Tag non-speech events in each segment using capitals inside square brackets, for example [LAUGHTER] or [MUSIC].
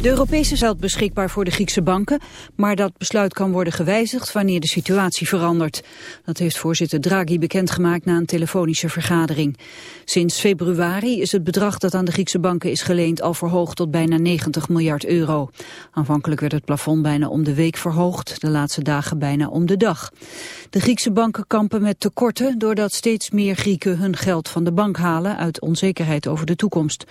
De Europese geld beschikbaar voor de Griekse banken, maar dat besluit kan worden gewijzigd wanneer de situatie verandert. Dat heeft voorzitter Draghi bekendgemaakt na een telefonische vergadering. Sinds februari is het bedrag dat aan de Griekse banken is geleend al verhoogd tot bijna 90 miljard euro. Aanvankelijk werd het plafond bijna om de week verhoogd, de laatste dagen bijna om de dag. De Griekse banken kampen met tekorten doordat steeds meer Grieken hun geld van de bank halen uit onzekerheid over de toekomst.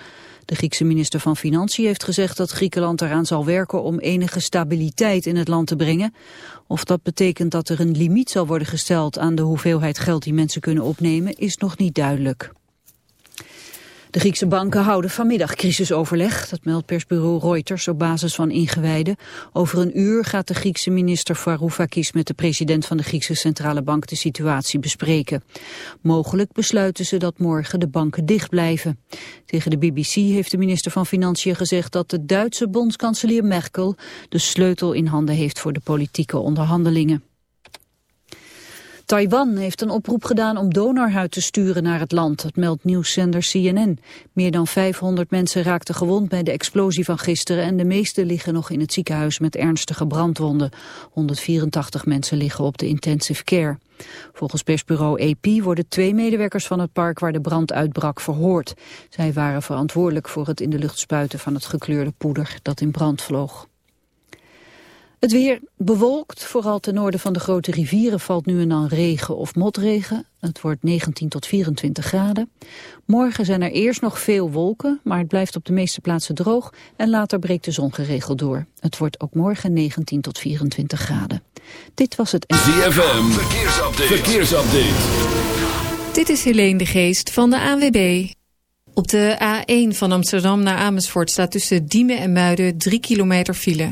De Griekse minister van Financiën heeft gezegd dat Griekenland eraan zal werken om enige stabiliteit in het land te brengen. Of dat betekent dat er een limiet zal worden gesteld aan de hoeveelheid geld die mensen kunnen opnemen is nog niet duidelijk. De Griekse banken houden vanmiddag crisisoverleg, dat meldt persbureau Reuters op basis van ingewijden. Over een uur gaat de Griekse minister Varoufakis met de president van de Griekse Centrale Bank de situatie bespreken. Mogelijk besluiten ze dat morgen de banken dicht blijven. Tegen de BBC heeft de minister van Financiën gezegd dat de Duitse bondskanselier Merkel de sleutel in handen heeft voor de politieke onderhandelingen. Taiwan heeft een oproep gedaan om donorhuid te sturen naar het land. Dat meldt nieuwszender CNN. Meer dan 500 mensen raakten gewond bij de explosie van gisteren... en de meeste liggen nog in het ziekenhuis met ernstige brandwonden. 184 mensen liggen op de intensive care. Volgens persbureau AP worden twee medewerkers van het park waar de brand uitbrak verhoord. Zij waren verantwoordelijk voor het in de lucht spuiten van het gekleurde poeder dat in brand vloog. Het weer bewolkt, vooral ten noorden van de grote rivieren valt nu en dan regen of motregen. Het wordt 19 tot 24 graden. Morgen zijn er eerst nog veel wolken, maar het blijft op de meeste plaatsen droog. En later breekt de zon geregeld door. Het wordt ook morgen 19 tot 24 graden. Dit was het... ZFM, verkeersupdate. verkeersupdate. Dit is Helene de Geest van de ANWB. Op de A1 van Amsterdam naar Amersfoort staat tussen Diemen en Muiden 3 kilometer file.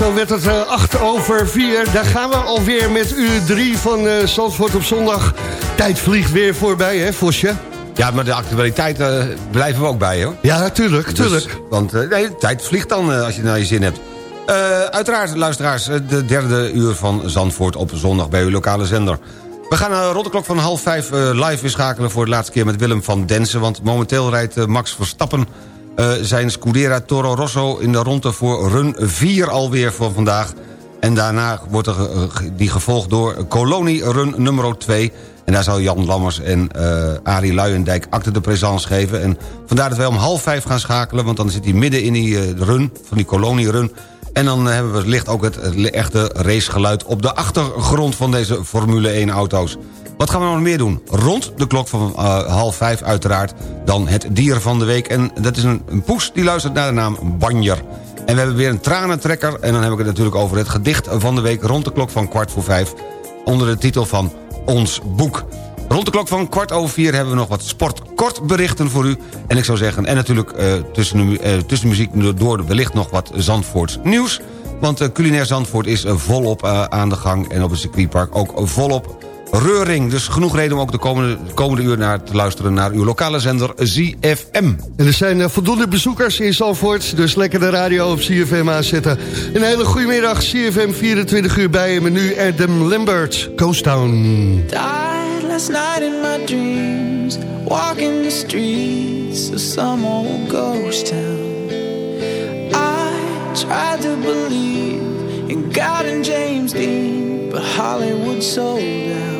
Zo werd het uh, 8 over 4. Daar gaan we alweer met uur 3 van uh, Zandvoort op zondag. Tijd vliegt weer voorbij, hè Vosje? Ja, maar de actualiteit uh, blijven we ook bij, hoor. Ja, natuurlijk, dus, tuurlijk. Want nee, de tijd vliegt dan als je naar je zin hebt. uiteraard, luisteraars, de derde uur van Zandvoort op zondag bij uw lokale zender. We gaan rond de klok van half vijf live weer schakelen voor de laatste keer met Willem van Densen. Want momenteel rijdt Max Verstappen zijn Scudera Toro Rosso in de ronde voor run 4 alweer voor vandaag. En daarna wordt er, die gevolgd door Colonie run nummer 2... En daar zal Jan Lammers en uh, Arie Luijendijk acte de présence geven. En vandaar dat wij om half vijf gaan schakelen... want dan zit hij midden in die run, van die kolonie-run... En dan hebben we licht ook het, het echte racegeluid op de achtergrond van deze Formule 1-auto's. Wat gaan we nog meer doen? Rond de klok van uh, half vijf uiteraard dan het dier van de week. En dat is een, een poes die luistert naar de naam Banjer. En we hebben weer een tranentrekker. En dan heb ik het natuurlijk over het gedicht van de week... rond de klok van kwart voor vijf. Onder de titel van ons boek. Rond de klok van kwart over vier hebben we nog wat sportkortberichten voor u. En ik zou zeggen, en natuurlijk uh, tussen, de, uh, tussen muziek door wellicht nog wat Zandvoorts nieuws. Want culinair Zandvoort is volop aan de gang en op het circuitpark ook volop Reuring. Dus genoeg reden om ook de komende, de komende uur naar te luisteren... naar uw lokale zender ZFM. En er zijn uh, voldoende bezoekers in Zalvoort... dus lekker de radio op ZFM aanzetten. Een hele goede middag, ZFM 24 uur bij je... met nu Adam Lambert, Coast Town. Died last night in my dreams Walking the streets of some old ghost town I tried to believe in God and James Dean But Hollywood sold out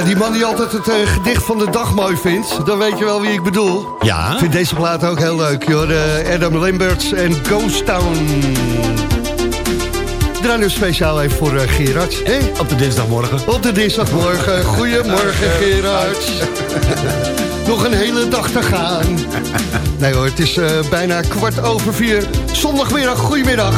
Die man die altijd het uh, gedicht van de dag mooi vindt... dan weet je wel wie ik bedoel. Ja. Ik vind deze plaat ook heel leuk, joh. De Adam Lamberts en Ghost Town. Draai nu speciaal even voor uh, Gerard. Hey? Op de dinsdagmorgen. Op de dinsdagmorgen. Goedemorgen, [LAUGHS] Gerard. nog een hele dag te gaan. Nee hoor, het is eh, bijna kwart over vier. Zondagmiddag, goedemiddag.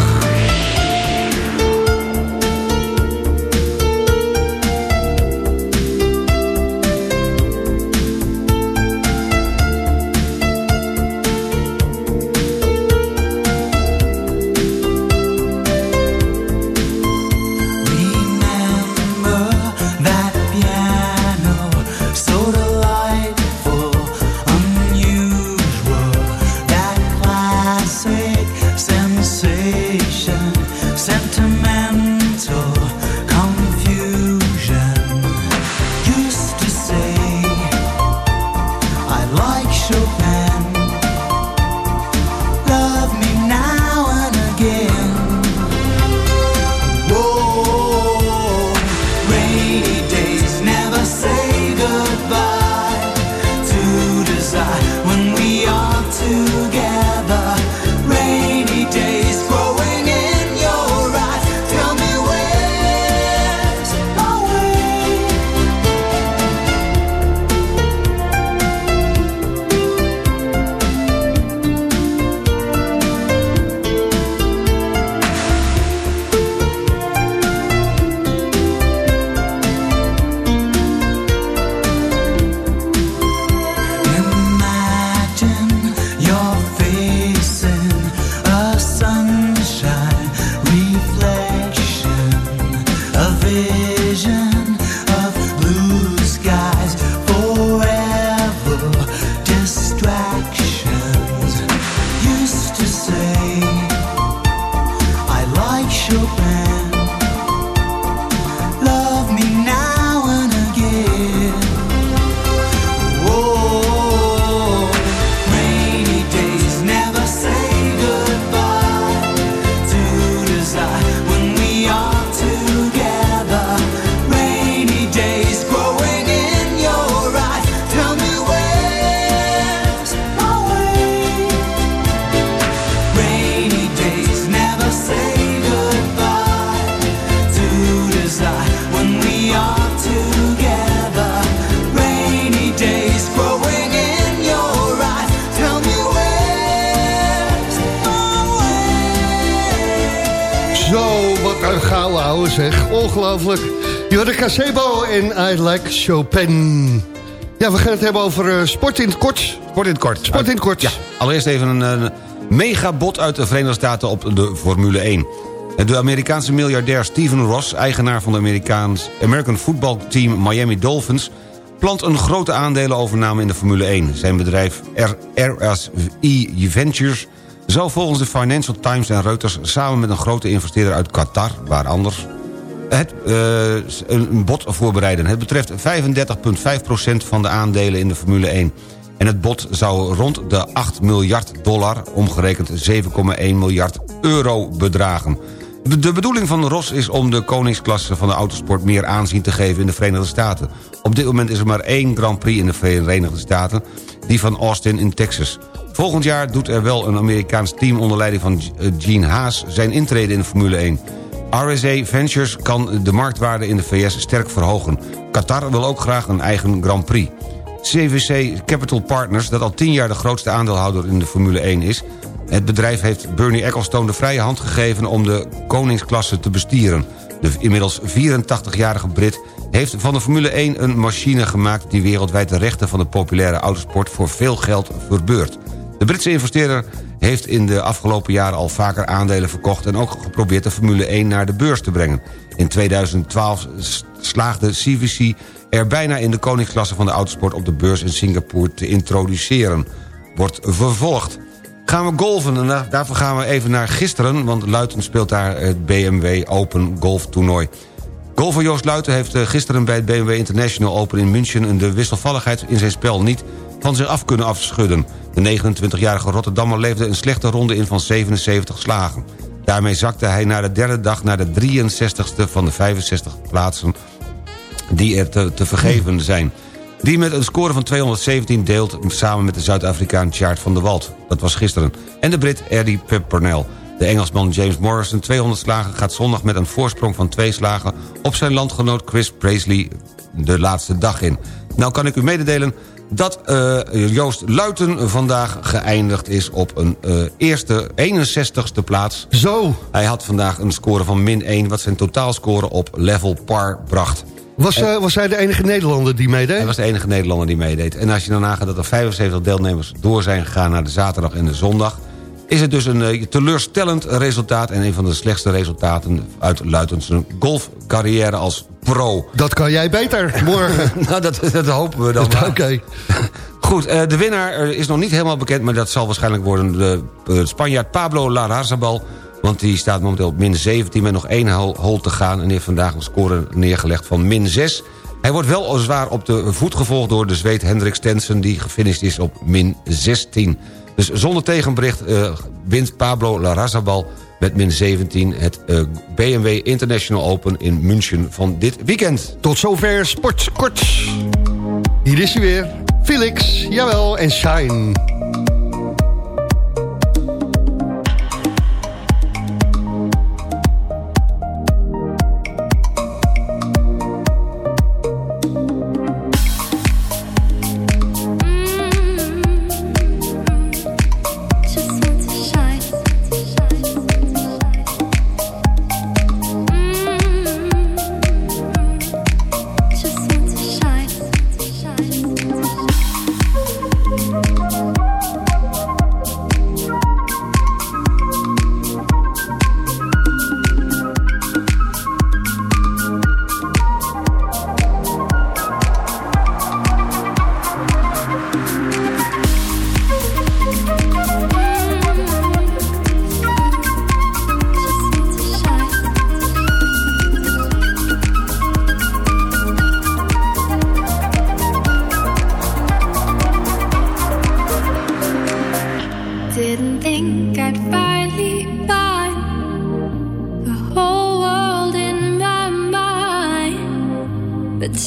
Casebo en I Like Chopin. Ja, we gaan het hebben over eh, sport in het kort. Sport in het kort. Sport in het kort. Ja, allereerst even een, een megabod uit de Verenigde Staten op de Formule 1. De Amerikaanse miljardair Steven Ross, eigenaar van de Amerikaans American Football Team Miami Dolphins... plant een grote aandelenovername in de Formule 1. Zijn bedrijf RSI Ventures zou volgens de Financial Times en Reuters... samen met een grote investeerder uit Qatar, waar anders... Het, eh, een bod voorbereiden. Het betreft 35,5% van de aandelen in de Formule 1. En het bod zou rond de 8 miljard dollar, omgerekend 7,1 miljard euro bedragen. De de bedoeling van Ros is om de koningsklasse van de autosport meer aanzien te geven in de Verenigde Staten. Op dit moment is er maar één Grand Prix in de Verenigde Staten, die van Austin in Texas. Volgend jaar doet er wel een Amerikaans team onder leiding van eh, Gene Haas zijn intrede in de Formule 1. RSA Ventures kan de marktwaarde in de VS sterk verhogen. Qatar wil ook graag een eigen Grand Prix. CVC Capital Partners, dat al tien jaar de grootste aandeelhouder in de Formule 1 is... het bedrijf heeft Bernie Ecclestone de vrije hand gegeven om de koningsklasse te bestieren. De inmiddels 84-jarige Brit heeft van de Formule 1 een machine gemaakt... die wereldwijd de rechten van de populaire autosport voor veel geld verbeurt. De Britse investeerder heeft in de afgelopen jaren al vaker aandelen verkocht... en ook geprobeerd de Formule 1 naar de beurs te brengen. In 2012 slaagde CVC er bijna in de koningsklasse van de autosport... op de beurs in Singapore te introduceren. Wordt vervolgd. Gaan we golven en daar- daarvoor gaan we even naar gisteren... want Luiten speelt daar het BMW Open Golf Toernooi. Golfer Joost Luiten heeft eh, gisteren bij het BMW International Open in München... de wisselvalligheid in zijn spel niet van zich af kunnen afschudden. De 29-jarige Rotterdammer leefde een slechte ronde in van 77 slagen. Daarmee zakte hij na de derde dag naar de 63ste van de 65 plaatsen... die er te, vergeven zijn. Die met een score van 217 deelt samen met de Zuid-Afrikaan Chart van der Wald. Dat was gisteren. En de Brit Eddie Pimpernel. De Engelsman James Morrison 200 slagen gaat zondag met een voorsprong van twee slagen... op zijn landgenoot Chris Presley de laatste dag in. Nou kan ik u mededelen dat eh, Joost Luiten vandaag geëindigd is op een eh, eerste 61ste plaats. Zo, Hij had vandaag een score van min 1... wat zijn totaalscore op level par bracht. was, eh, was hij de enige Nederlander die meedeed? Hij was de enige Nederlander die meedeed. En als je dan nagaat dat er 75 deelnemers door zijn gegaan... naar de zaterdag en de zondag... is het dus een teleurstellend resultaat... en een van de slechtste resultaten uit Luitens golfcarrière als pro. Dat kan jij beter [LAUGHS] morgen. nou, dat, dat hopen we dan. Oké. [LAUGHS] Goed, eh, de winnaar eh, is nog niet helemaal bekend... maar dat zal waarschijnlijk worden de eh, Spanjaard Pablo Larrazabal... want die staat momenteel op min 17 met nog één hol, te gaan... en heeft vandaag een score neergelegd van min 6. Hij wordt wel zwaar op de voet gevolgd door de Zweed Hendrik Stensen... die gefinished is op min 16. Dus zonder tegenbericht eh, wint Pablo Larrazabal met min 17... het eh, BMW International Open in München van dit weekend. Tot zover Sport Kort. Hier is hij weer. Felix, jawel, en Shine.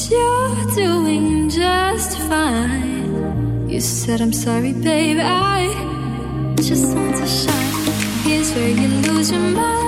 You're doing just fine. You said I'm sorry, babe. I just want to shine. Here's where you lose your mind.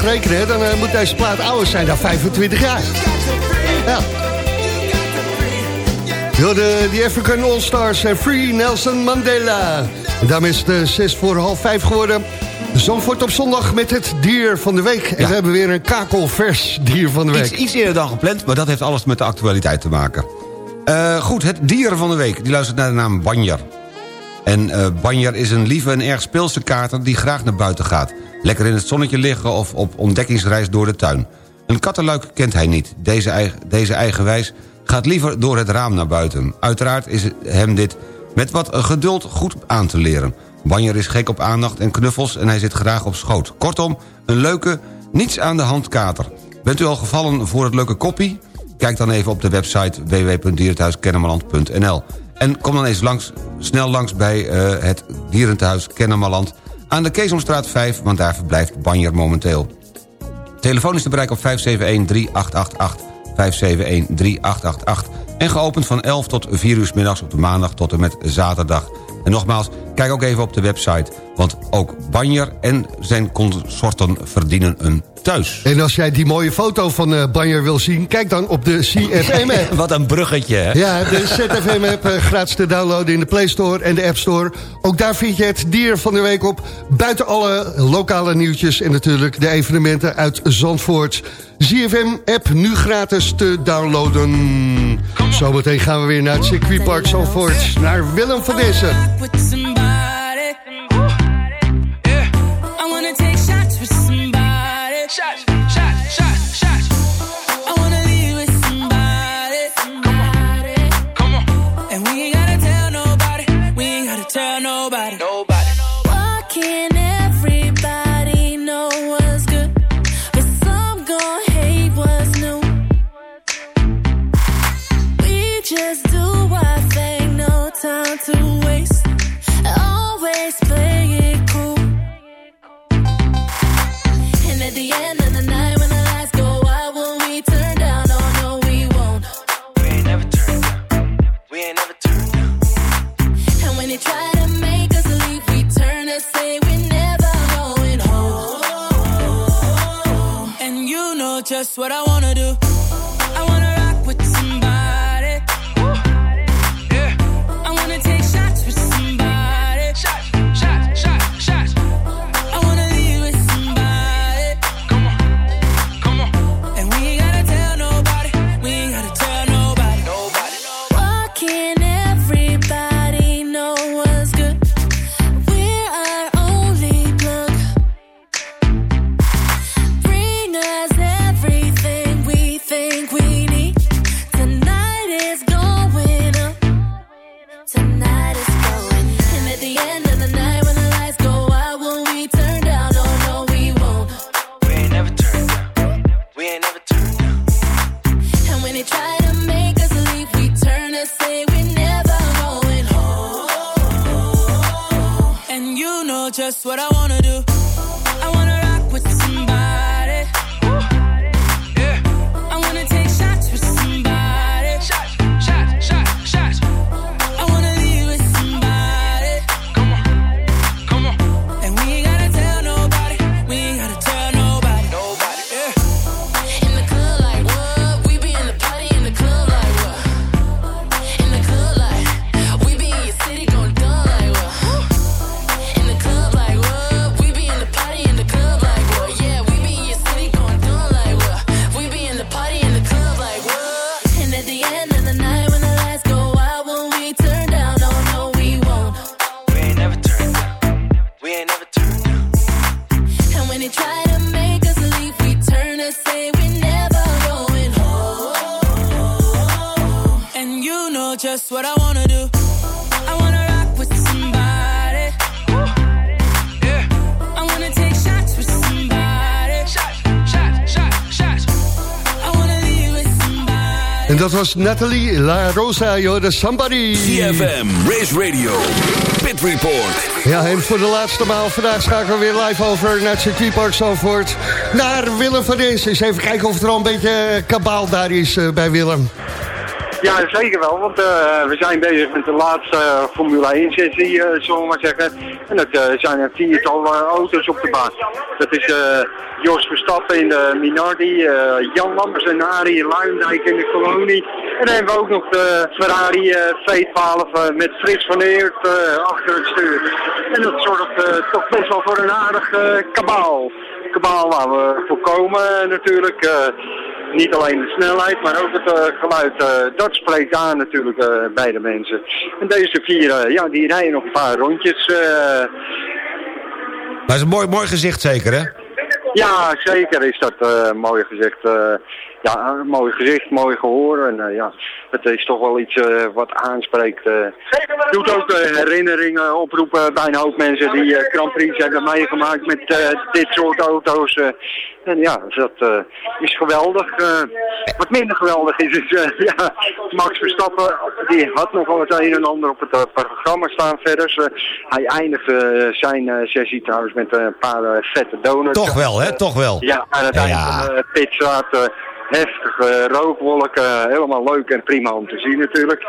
Heel eenvoudig rekenen, hè. dan eh, moet deze plaat ouder zijn dan 25 jaar. Ja. Yo, de, de African All-Stars en Free Nelson Mandela. En daarmee is het eh, zes voor half vijf geworden. Zandvoort op zondag met het dier van de week. En we hebben weer een kakelvers dier van de week. Iets, iets eerder dan gepland, maar dat heeft alles met de actualiteit te maken. Eh, goed, het dier van de week. Die luistert naar de naam Banjer. En eh Banjer is een lieve en erg speelse kater die graag naar buiten gaat. Lekker in het zonnetje liggen of op ontdekkingsreis door de tuin. Een kattenluik kent hij niet. Deze, eigen, deze eigenwijs gaat liever door het raam naar buiten. Uiteraard is hem dit met wat geduld goed aan te leren. Banjer is gek op aandacht en knuffels en hij zit graag op schoot. Kortom, een leuke, niets aan de hand kater. Bent u al gevallen voor het leuke koppie? Kijk dan even op de website www.dierenthuiskennemerland.nl En kom dan eens langs, snel langs bij eh, het Dierentehuis Kennemerland... aan de Keesomstraat 5, want daar verblijft Banjer momenteel. Telefoon is te bereiken op 571-3888. 571-3888. En geopend van 11 tot 4 uur middags op de maandag tot en met zaterdag. En nogmaals, kijk ook even op de website. Want ook Banjer en zijn consorten verdienen een thuis. En als jij die mooie foto van eh Banjer wil zien... kijk dan op de CFM-app. [LAUGHS] Wat een bruggetje, hè? Ja, de ZFM-app eh, gratis te downloaden in de Play Store en de App Store. Ook daar vind je het dier van de week op. Buiten alle lokale nieuwtjes en natuurlijk de evenementen uit Zandvoort. ZFM-app nu gratis te downloaden. Zometeen gaan we weer naar het circuitpark Zandvoort. Naar Willem van Dessen. Shots, shots, shots, shots. I wanna leave with somebody. Come on. And we ain't gotta tell nobody. We ain't gotta tell nobody. Nobody. Why can't everybody know what's good? But some gon' hate what's new. We just do was Nathalie La Rosa, de Somebody. CFM, Race Radio, Pit Report. Ja, en voor de laatste maal vandaag schakelen we weer live over naar het circuitpark Zandvoort. Naar Willem van Dees. Eens even kijken of er al een beetje kabaal daar is eh, bij Willem. Ja, zeker wel, want eh, we zijn bezig met de laatste eh, Formule 1 sessie, eh, zullen we maar zeggen. En dat zijn er viertal auto's op de baan. Dat is Jos Verstappen in de Minardi, Jan Lammers en Arie Luindijk in de kolonie. En dan hebben we ook nog de Ferrari eh, V12 eh, met Frits van Eert achter het stuur. En dat zorgt toch best wel voor een aardig kabaal. Kabaal waar we voorkomen natuurlijk. Niet alleen de snelheid, maar ook het eh, geluid. eh, dat spreekt aan natuurlijk eh, bij de mensen. En deze vier, ja, die rijden nog een paar rondjes. Maar het is een mooi, mooi gezicht zeker, hè? ja, zeker is dat mooi eh, ja, mooi gezicht, mooi gehoor. En ja, het is toch wel iets wat aanspreekt. eh. doet ook herinneringen oproepen bij een hoop mensen die Grand Prix hebben meegemaakt met dit soort auto's. En ja, dat eh, is geweldig. Eh, wat minder geweldig is, is eh, [LAUGHS] ja, Max Verstappen, die had nog wel het een en ander op het programma staan verder. Dus, hij eindigde zijn sessie trouwens met een paar vette donuts. Toch wel, hè? Toch wel. Ja, aan het eind van de pitstraat heftige rookwolken. helemaal leuk en prima om te zien natuurlijk.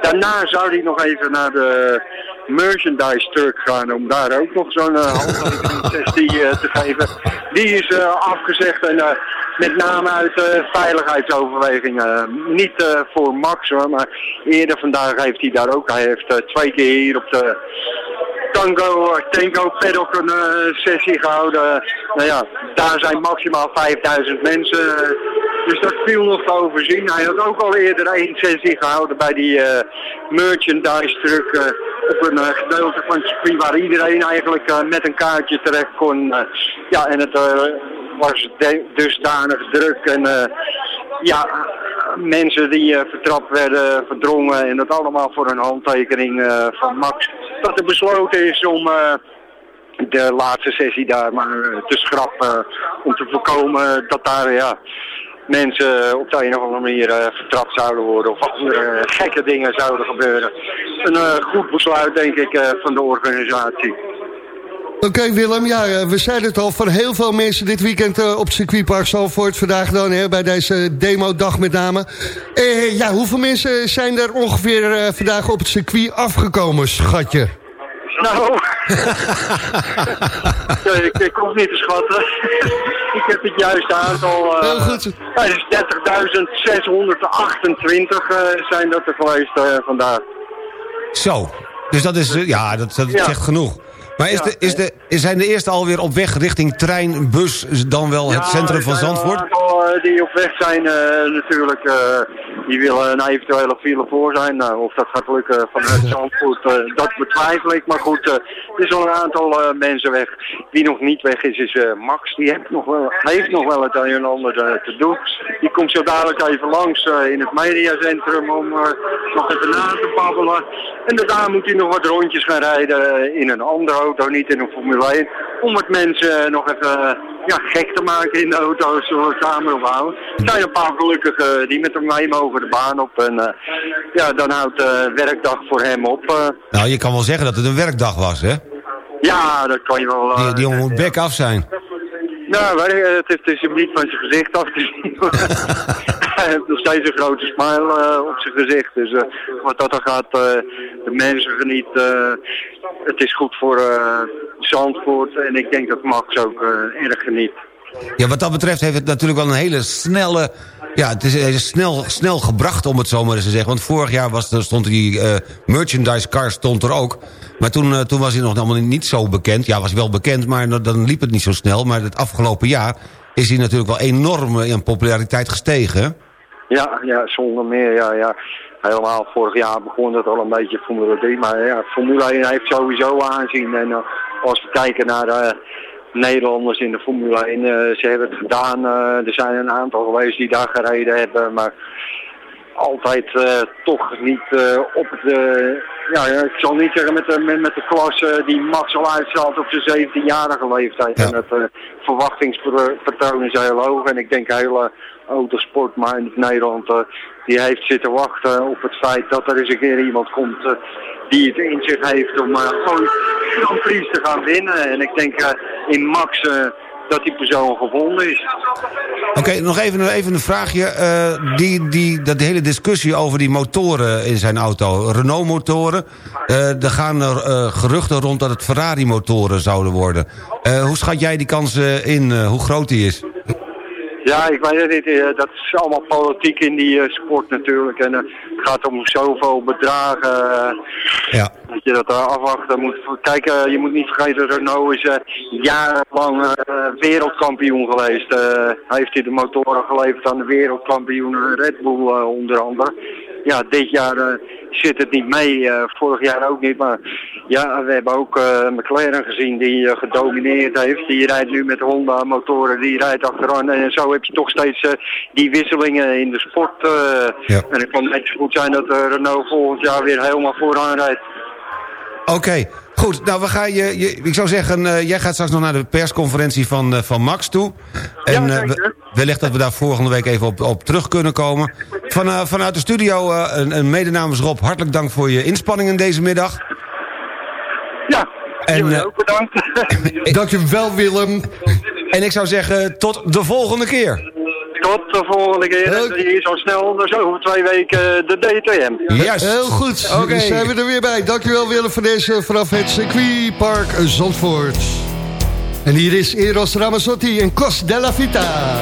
Daarna zou hij nog even naar de merchandise truck gaan om daar ook nog zo'n uh, handtekeningssessie eh, te geven. Die is eh, afgezegd en eh, met name uit eh, veiligheidsoverwegingen. niet eh, voor Max hoor, maar eerder vandaag heeft hij daar ook. Hij heeft eh, twee keer hier op de Tango, Tango Paddock een eh, sessie gehouden. Nou ja, daar zijn maximaal 5000 mensen. Dus dat viel nog te overzien. Hij had ook al eerder één sessie gehouden bij die eh, merchandise truck. eh, op een eh, gedeelte van het circuit waar iedereen eigenlijk met een kaartje terecht kon. ja, en het was dusdanig druk. En ja, mensen die vertrapt werden, verdrongen. En dat allemaal voor een handtekening van Max. Dat er besloten is om... de laatste sessie daar maar te schrappen om te voorkomen dat daar ja, mensen op de een of andere manier eh, vertrapt zouden worden of andere eh, gekke dingen zouden gebeuren. Een eh, goed besluit denk ik eh, van de organisatie. Oké Willem, ja, eh, we zeiden het al, van heel veel mensen dit weekend eh, op circuitpark Zalvoort. Vandaag dan, hè, bij deze demodag met name. Eh, ja, hoeveel mensen zijn er ongeveer eh, vandaag op het circuit afgekomen, schatje? [LAUGHS] Nou, [LAUGHS] ja, ik, ik hoef niet te schatten. [LAUGHS] ik heb het juiste aantal. eh Heel goed. Is 30.628 eh, zijn dat er geweest eh, vandaag. Zo. Dus dat is, ja, dat, dat Ja. zegt genoeg. Maar is Ja. de, is de, zijn de eerste alweer op weg richting trein, bus, dan wel het Ja, centrum van Zandvoort? Aantal eh, die op weg zijn eh, natuurlijk, eh, die willen een eventuele file voor zijn. Nou, of dat gaat lukken vanuit [LAUGHS] Zandvoort, dat betwijfel ik. Maar goed, er is al een aantal mensen weg. Wie nog niet weg is, is Max. Die heeft nog, wel, heeft nog wel het een en ander te doen. Die komt zo dadelijk even langs in het mediacentrum om nog even na te babbelen. En daarna moet hij nog wat rondjes gaan rijden in een andere auto, niet in een Formule 1. Om het mensen nog even eh, ja, gek te maken in de auto's, het samen ophouden. Er zijn een paar gelukkigen die met hem mee mogen de baan op. En eh, ja, dan houdt de werkdag voor hem op. eh. Nou, je kan wel zeggen dat het een werkdag was, hè? ja, dat kan je wel... Die, die jongen moet bek af zijn. Je, het, is, het is hem niet van zijn gezicht af te [LAUGHS] zien. Hij heeft nog steeds een grote smile eh, op zijn gezicht. Dus eh, wat dat er gaat, eh, de mensen genieten. het is goed voor Zandvoort. En ik denk dat Max ook erg geniet. Ja, wat dat betreft heeft het natuurlijk wel een hele snelle... Ja, het is, is snel, snel gebracht, om het zo maar eens te zeggen. Want vorig jaar was, stond die eh, merchandise car stond er ook. Maar toen, eh, toen was hij nog niet zo bekend. Ja, was wel bekend, maar dan- liep het niet zo snel. Maar het afgelopen jaar is hij natuurlijk wel enorm eh, in populariteit gestegen. Ja, ja, zonder meer, ja, ja. Helemaal vorig jaar begon het al een beetje Formule 3. Maar ja, Formule 1 heeft sowieso aanzien. En eh, als we kijken naar Nederlanders in de Formule 1, eh, ze hebben het gedaan. eh, er zijn een aantal geweest die daar gereden hebben. Maar altijd eh, toch niet op eh, ja, ik zal niet zeggen met de, met, met de klasse die Max al uitstraalt op zijn 17-jarige leeftijd. Ja. En het verwachtingspatroon is heel hoog. En ik denk hele autosport, maar in Nederland, die heeft zitten wachten op het feit dat er eens een keer iemand komt eh, die het in zich heeft om uh, ooit Grand Prix te gaan winnen. En ik denk eh, in Max eh, dat die persoon gevonden is. Oké, nog even, even een vraagje. Eh, die, die, dat hele discussie over die motoren in zijn auto. Renault-motoren. eh, er gaan er eh, geruchten rond dat het Ferrari-motoren zouden worden. Eh, hoe schat jij die kans eh, in? eh, hoe groot die is? Ja, ik weet het niet. eh, dat is allemaal politiek in die eh, sport natuurlijk. En eh, het gaat om zoveel bedragen. Ja. Dat je dat daar afwachten moet. Kijk, je moet niet vergeten, Renault is jarenlang wereldkampioen geweest. Eh, heeft hij de motoren geleverd aan de wereldkampioen Red Bull onder andere. Ja, dit jaar eh, zit het niet mee. eh, vorig jaar ook niet. Maar ja, we hebben ook eh, McLaren gezien die gedomineerd heeft. Die rijdt nu met Honda motoren, die rijdt achteraan. En zo heb je toch steeds die wisselingen in de sport. Ja. En het kan net zo goed zijn dat Renault volgend jaar weer helemaal vooraan rijdt. Oké, goed. Nou, we gaan je, je, ik zou zeggen, eh, jij gaat straks nog naar de persconferentie van, eh, van Max toe. En eh, zeker. wellicht dat we daar volgende week even op, op terug kunnen komen. Van, eh, vanuit de studio, eh, een, een mede namens Rob, hartelijk dank voor je inspanningen deze middag. Ja, En, jullie eh, ook bedankt. [LAUGHS] Dankjewel Willem. En ik zou zeggen, tot de volgende keer. Tot de volgende keer. Heel- En hier zo snel, dus over twee weken eh, de DTM. Juist. Heel goed, Oké. Dan zijn we er weer bij. Dankjewel Willem voor deze vanaf het circuitpark Zandvoort. En hier is Eros Ramazzotti en Cos della Vita.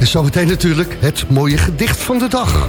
En zometeen natuurlijk het mooie gedicht van de dag.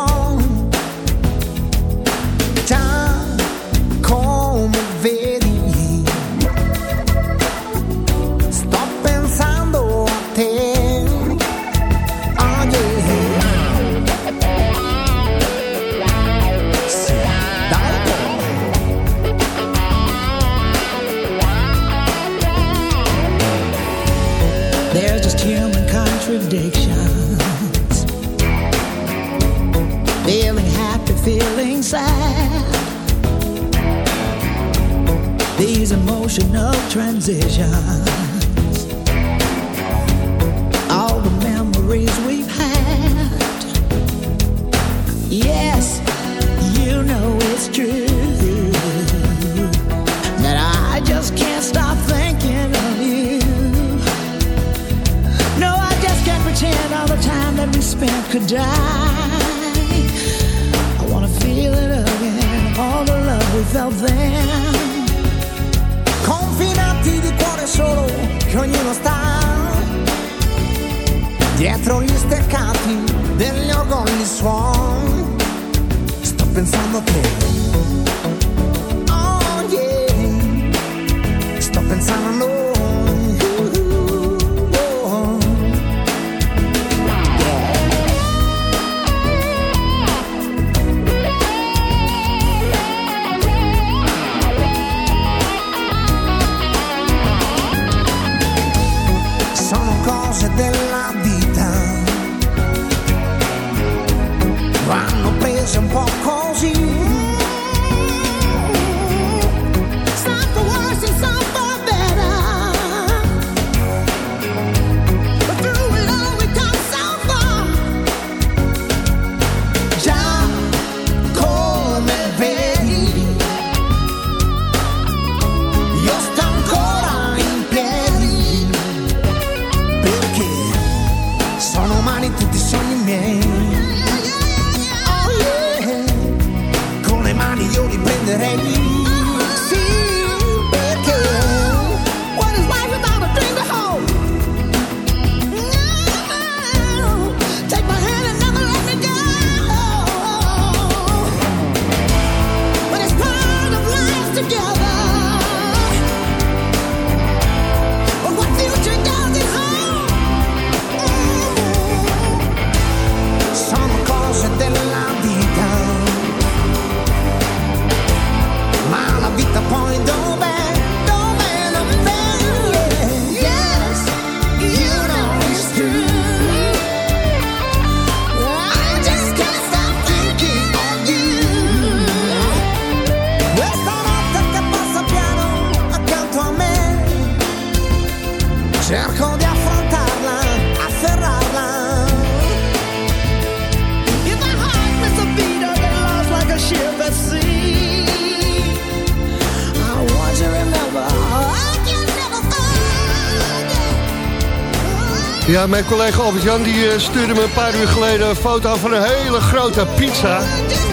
Ja, mijn collega Albert-Jan die eh, stuurde me een paar uur geleden een foto van een hele grote pizza.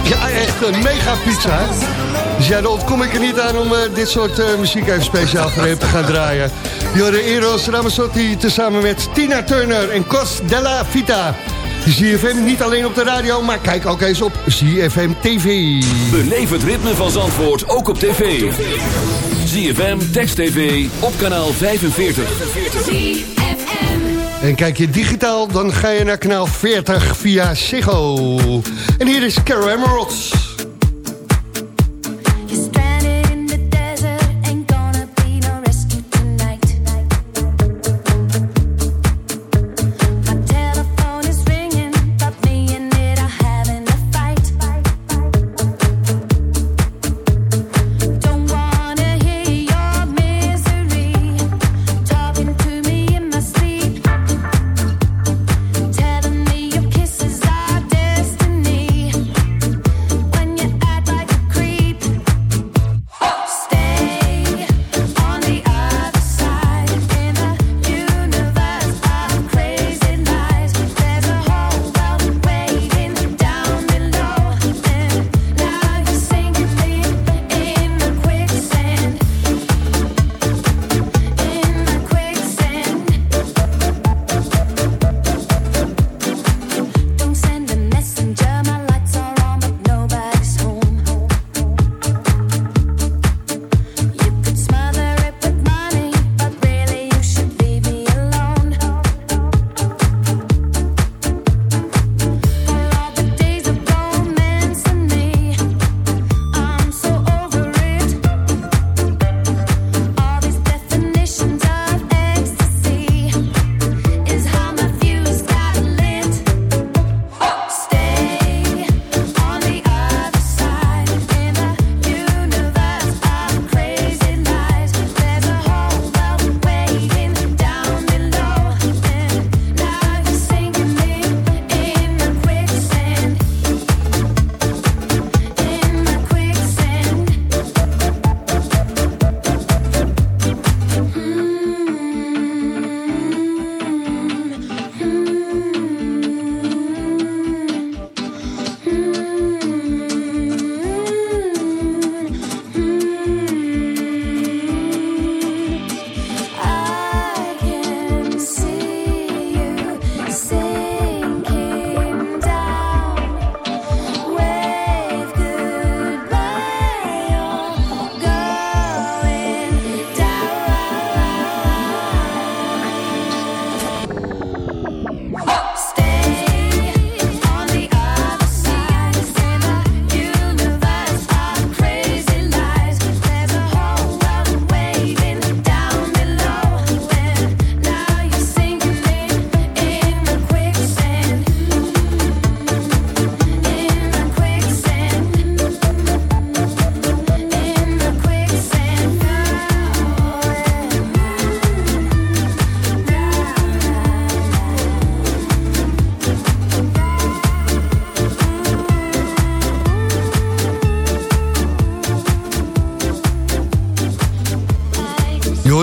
Ja, echt een mega pizza. Dus ja, daar ontkom ik er niet aan om eh, dit soort eh, muziek even speciaal voor hem te gaan draaien. Jorde Eros Ramazzotti tezamen met Tina Turner en Cos della Vita. ZFM niet alleen op de radio, maar kijk ook eens op ZFM TV. Beleef het ritme van Zandvoort ook op tv. ZFM, Text TV, op kanaal 45. En kijk je digitaal, dan ga je naar kanaal 40 via Ziggo. En hier is Carol Emeralds.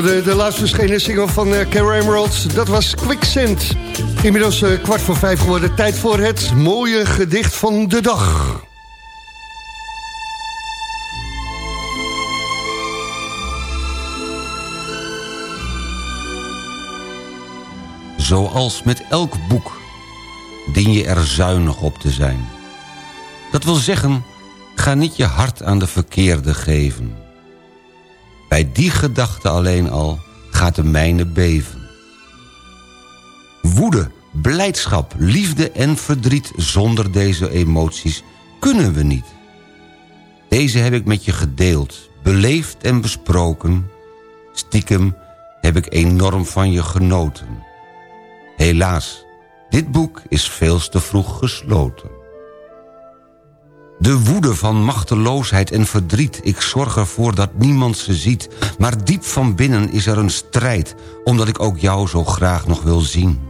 De laatst verschenen single van uh, Carol Emeralds. Dat was Quicksand. Inmiddels eh, kwart voor vijf geworden. Tijd voor het mooie gedicht van de dag. Zoals met elk boek dien je er zuinig op te zijn. Dat wil zeggen, ga niet je hart aan de verkeerde geven. Bij die gedachte alleen al gaat de mijne beven. Woede, blijdschap, liefde en verdriet zonder deze emoties kunnen we niet. Deze heb ik met je gedeeld, beleefd en besproken. Stiekem heb ik enorm van je genoten. Helaas, dit boek is veel te vroeg gesloten. De woede van machteloosheid en verdriet. Ik zorg ervoor dat niemand ze ziet. Maar diep van binnen is er een strijd... omdat ik ook jou zo graag nog wil zien.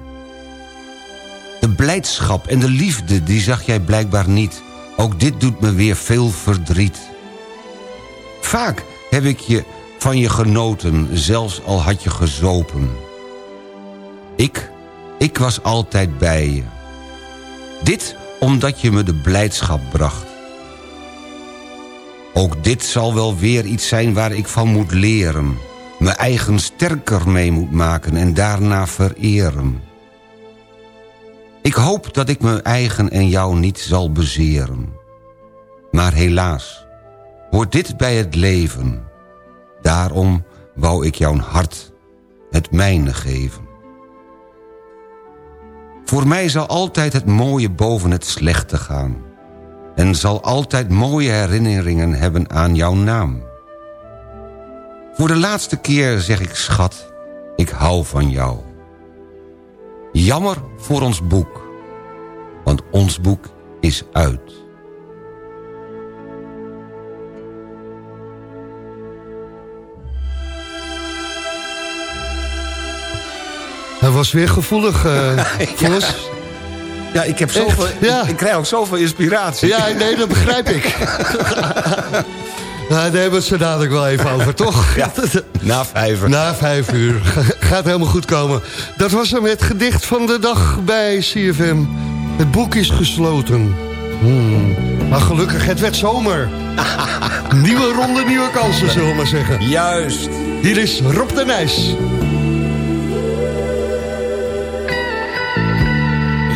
De blijdschap en de liefde, die zag jij blijkbaar niet. Ook dit doet me weer veel verdriet. Vaak heb ik je van je genoten, zelfs al had je gezopen. Ik, ik Ik was altijd bij je. Dit omdat je me de blijdschap bracht. Ook dit zal wel weer iets zijn waar ik van moet leren. Me eigen sterker mee moet maken en daarna vereren. Ik hoop dat ik mijn eigen en jou niet zal bezeren. Maar helaas, hoort dit bij het leven. Daarom wou ik jouw hart het mijne geven. Voor mij zal altijd het mooie boven het slechte gaan. En zal altijd mooie herinneringen hebben aan jouw naam. Voor de laatste keer zeg ik schat, ik hou van jou. Jammer voor ons boek, want ons boek is uit. Hij was weer gevoelig, eh [LAUGHS] Vos. Ja, ik, heb zoveel? Ja. ik, ik krijg ook zoveel inspiratie. Ja, nee, dat begrijp ik. [LAUGHS] Nou, daar hebben we het zo dadelijk wel even over, toch? Ja, [LAUGHS] na vijf uur. Na vijf uur. [LAUGHS] Gaat helemaal goed komen. Dat was hem het gedicht van de dag bij CFM. Het boek is gesloten. Hmm. Maar gelukkig, het werd zomer. nieuwe ronde, nieuwe kansen, zullen we maar zeggen. Juist. Hier is Rob de Nijs.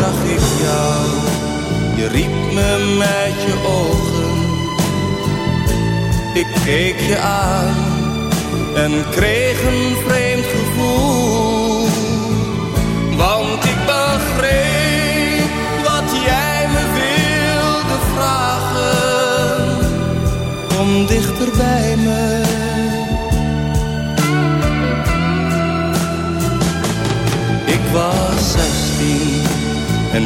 Zag ik jou, je riep me met je ogen. Ik keek je aan en kreeg een vreemd gevoel. Want ik begreep wat jij me wilde vragen. Kom dichter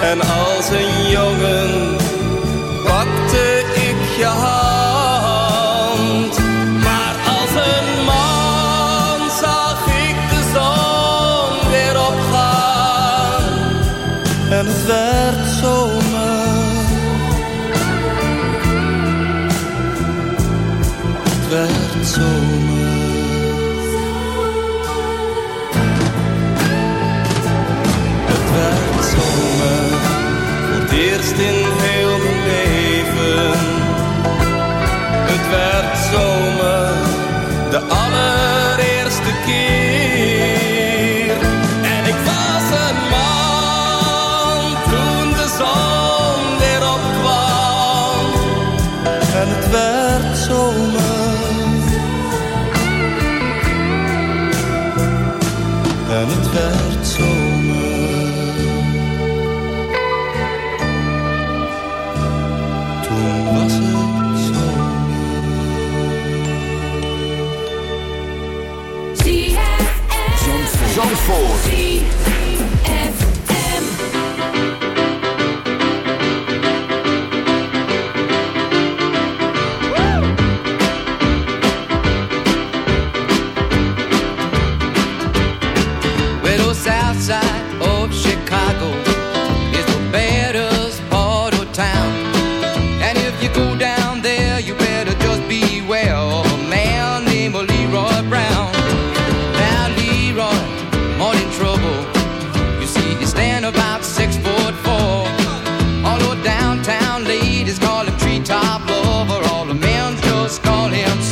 En als een jongen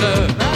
sir.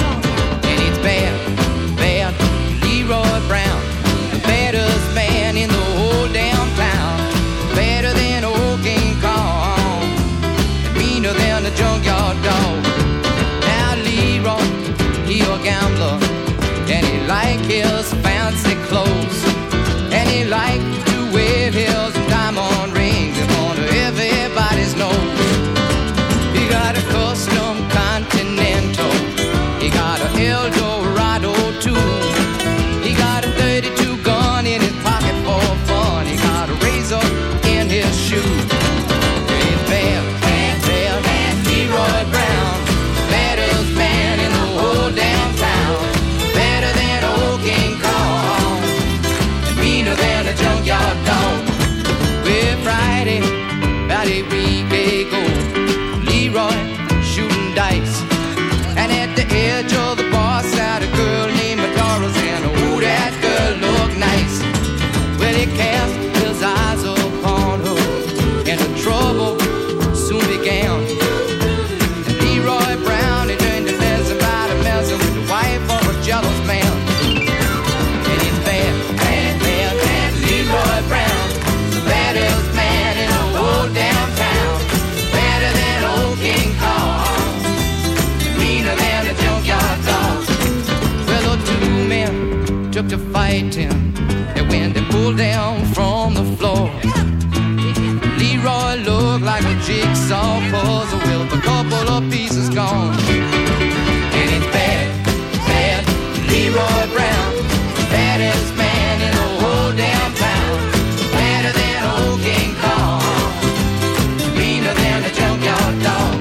Gone. And it's bad, bad, Leroy Brown, baddest man in the whole damn town. Better than old King Kong, meaner than a junkyard dog.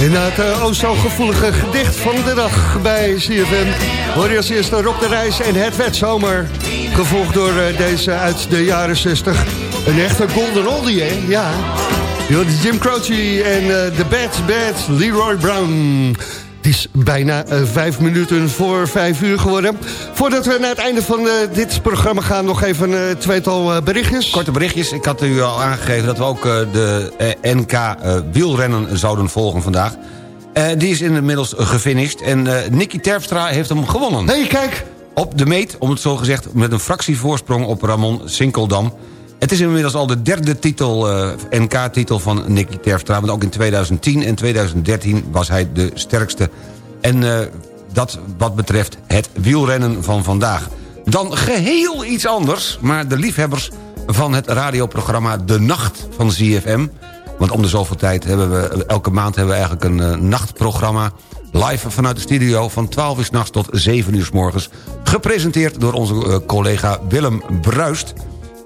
En na het uh, oh zo gevoelige gedicht van de dag bij CFM... hoor je als eerste Rob de Reis en Het werd zomer. Gevolgd door uh, deze uit de jaren 60. Een echte golden oldie, hè? Ja. Hoort Jim Croce en uh, The Bad Bad Leroy Brown. Het is bijna uh, vijf minuten voor vijf uur geworden. Voordat we naar het einde van uh, dit programma gaan... nog even een tweetal berichtjes. Korte berichtjes. Ik had u al aangegeven dat we ook de NK wielrennen zouden volgen vandaag. die is inmiddels gefinished. En Nicky Terpstra heeft hem gewonnen. hey, kijk! Op de meet, om het zo gezegd, met een fractievoorsprong op Ramon Sinkeldam. Het is inmiddels al de derde titel, uh, NK-titel van Nicky Terpstra. Want ook in 2010 en 2013 was hij de sterkste. En uh, dat wat betreft het wielrennen van vandaag. Dan geheel iets anders, maar de liefhebbers van het radioprogramma De Nacht van ZFM... want om de zoveel tijd hebben we, elke maand hebben we eigenlijk een uh, nachtprogramma... live vanuit de studio van 12 uur s'nachts tot 7 uur s morgens... gepresenteerd door onze collega Willem Bruist...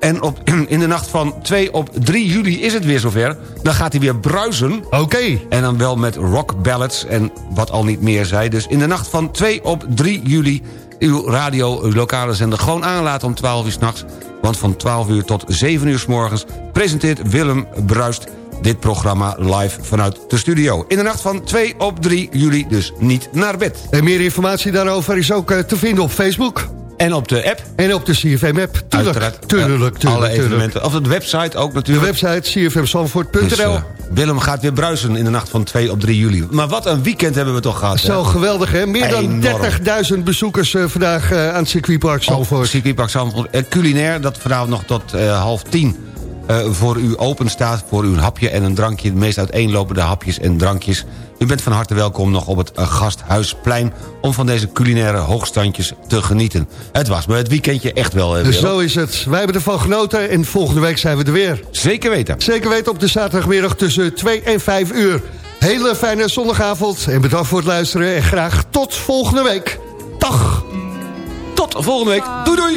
En op, [CLEARS THROAT] in de nacht van 2 op 3 juli is het weer zover. Dan gaat hij weer bruisen. Oké. Okay. En dan wel met rock ballads en wat al niet meer zei. Dus in de nacht van 2 op 3 juli... uw radio, uw lokale zender gewoon aanlaten om 12 uur s'nachts. Want van 12 uur tot 7 uur s morgens... presenteert Willem Bruist dit programma live vanuit de studio. In de nacht van 2 op 3 juli dus niet naar bed. En meer informatie daarover is ook uh, te vinden op Facebook. En op de app. En op de CFM-app. Tuurlijk, tuurlijk, tuurlijk. Alle evenementen. Of de website ook natuurlijk. De website cfmzandvoort.nl. Dus, uh, Willem gaat weer bruisen in de nacht van 2 op 3 juli. Maar wat een weekend hebben we toch gehad. Zo hè? geweldig, hè? Meer dan 30.000 bezoekers uh, vandaag uh, aan het circuitpark Zandvoort. Oh, circuitpark Zandvoort. Uh, culinair, dat vanavond nog tot half tien. Eh, voor u open staat... voor u een hapje en een drankje, de meest uiteenlopende hapjes en drankjes. U bent van harte welkom nog op het eh, Gasthuisplein... om van deze culinaire hoogstandjes te genieten. Het was me het weekendje echt wel, Dus zo is het. Wij hebben ervan genoten en volgende week zijn we er weer. Zeker weten. Zeker weten op de zaterdagmiddag tussen 2 en 5 uur. Hele fijne zondagavond en bedankt voor het luisteren. En graag tot volgende week. Dag! Tot volgende week. Doei doei!